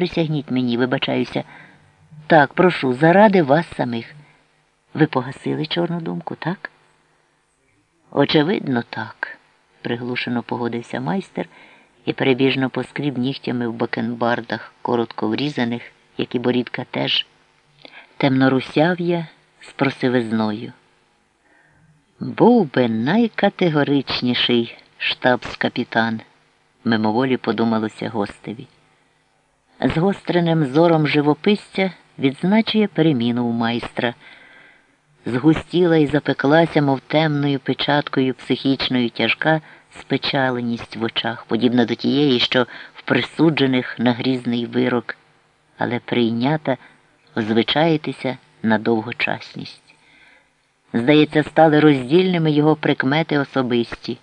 присягніть мені, вибачаюся. Так, прошу, заради вас самих. Ви погасили чорну думку, так? Очевидно, так, приглушено погодився майстер і перебіжно поскріб нігтями в бакенбардах, коротко врізаних, як і борідка теж, темнорусяв'я з просивизною. Був би найкатегоричніший штабс-капітан, мимоволі подумалося гостеві. З гостреним зором живописця відзначує переміну у майстра. Згустіла і запеклася, мов темною печаткою психічною тяжка спечаленість в очах, подібна до тієї, що в присуджених на грізний вирок, але прийнята озвичаїтися на довгочасність. Здається, стали роздільними його прикмети особисті,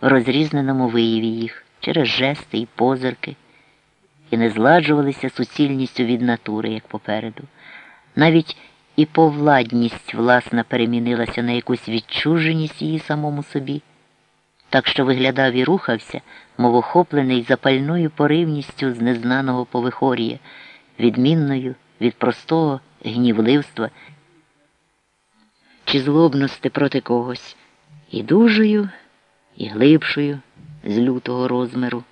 в розрізненому вияві їх через жести і позирки, і не зладжувалися суцільністю від натури, як попереду. Навіть і повладність, власна, перемінилася на якусь відчуженість її самому собі, так що виглядав і рухався, мов охоплений запальною поривністю з незнаного повихорія, відмінною від простого гнівливства чи злобності проти когось, і дужою, і глибшою з лютого розміру.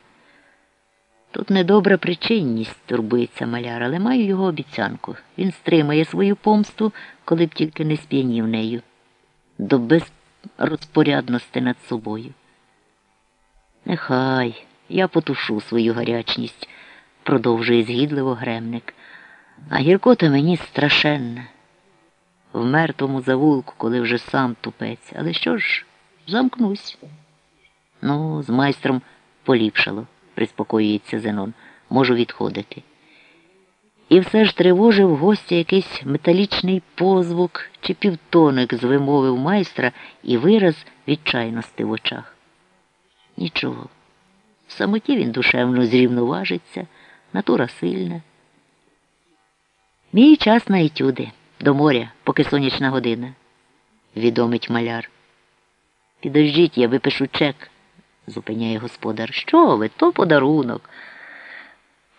Тут недобра причинність турбується маляр, але маю його обіцянку. Він стримає свою помсту, коли б тільки не сп'янів нею, до безрозпорядності над собою. Нехай я потушу свою гарячність, продовжує згідливо гремник. А гіркота мені страшенна. В мертвому завулку, коли вже сам тупець. Але що ж, замкнусь. Ну, з майстром поліпшало приспокоюється Зенон, можу відходити. І все ж тривожив гостя якийсь металічний позвук чи півтоник з вимовив майстра і вираз відчайності в очах. Нічого. В самоті він душевно зрівноважиться, натура сильна. Мій час на етюди, до моря, поки сонячна година, відомить маляр. Підождіть, я випишу чек зупиняє господар. Що ви? То подарунок.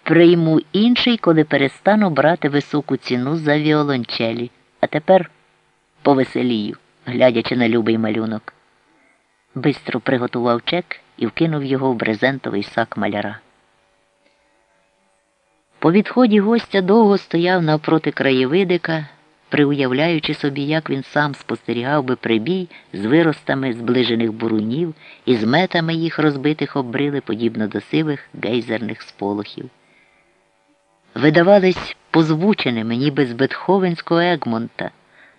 Прийму інший, коли перестану брати високу ціну за віолончелі. А тепер повеселію, глядячи на любий малюнок. Бистро приготував чек і вкинув його в брезентовий сак маляра. По відході гостя довго стояв навпроти краєвидика приуявляючи собі, як він сам спостерігав би прибій з виростами зближених бурунів і з метами їх розбитих обрили, подібно до сивих гейзерних сполохів. Видавались позвученими, ніби з Бетховенського Егмонта,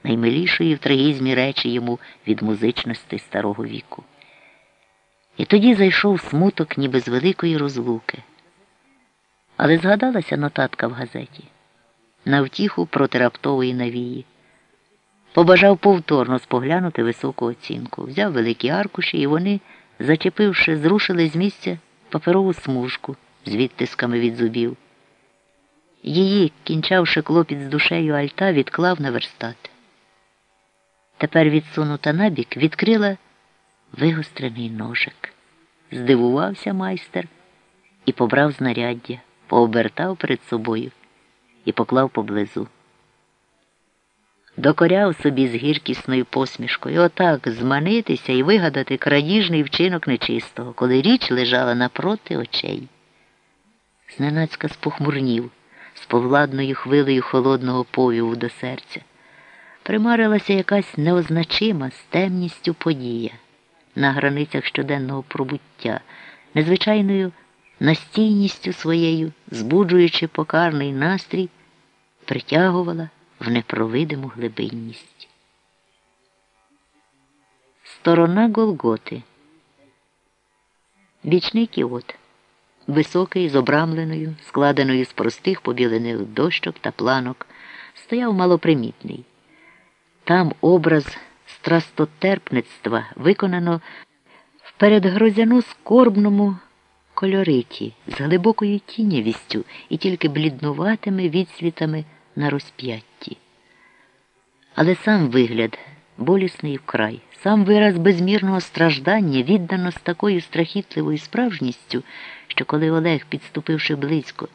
наймилішої в трагізмі речі йому від музичності старого віку. І тоді зайшов смуток, ніби з великої розлуки. Але згадалася нотатка в газеті на втіху проти раптової навії. Побажав повторно споглянути високу оцінку. Взяв великі аркуші, і вони, зачепивши, зрушили з місця паперову смужку з відтисками від зубів. Її, кінчавши клопіт з душею альта, відклав на верстат. Тепер відсунута набік, відкрила вигострений ножик. Здивувався майстер і побрав знаряддя, пообертав перед собою і поклав поблизу. Докоряв собі з гіркісною посмішкою отак зманитися і вигадати крадіжний вчинок нечистого, коли річ лежала напроти очей. Зненацька спохмурнів з повладною хвилею холодного повіву до серця. Примарилася якась неозначима з темністю подія на границях щоденного пробуття, незвичайною настійністю своєю, збуджуючи покарний настрій, притягувала в непровидиму глибинність. Сторона Голготи. Бічний кіот, високий, з обрамленою, складеною з простих побілених дощок та планок, стояв малопримітний. Там образ страстотерпництва виконано в передгрозяну скорбному кольориті, з глибокою тінявістю і тільки бліднуватими відсвітами на розп'ятті. Але сам вигляд болісний вкрай, сам вираз безмірного страждання віддано з такою страхітливою справжністю, що коли Олег, підступивши близько,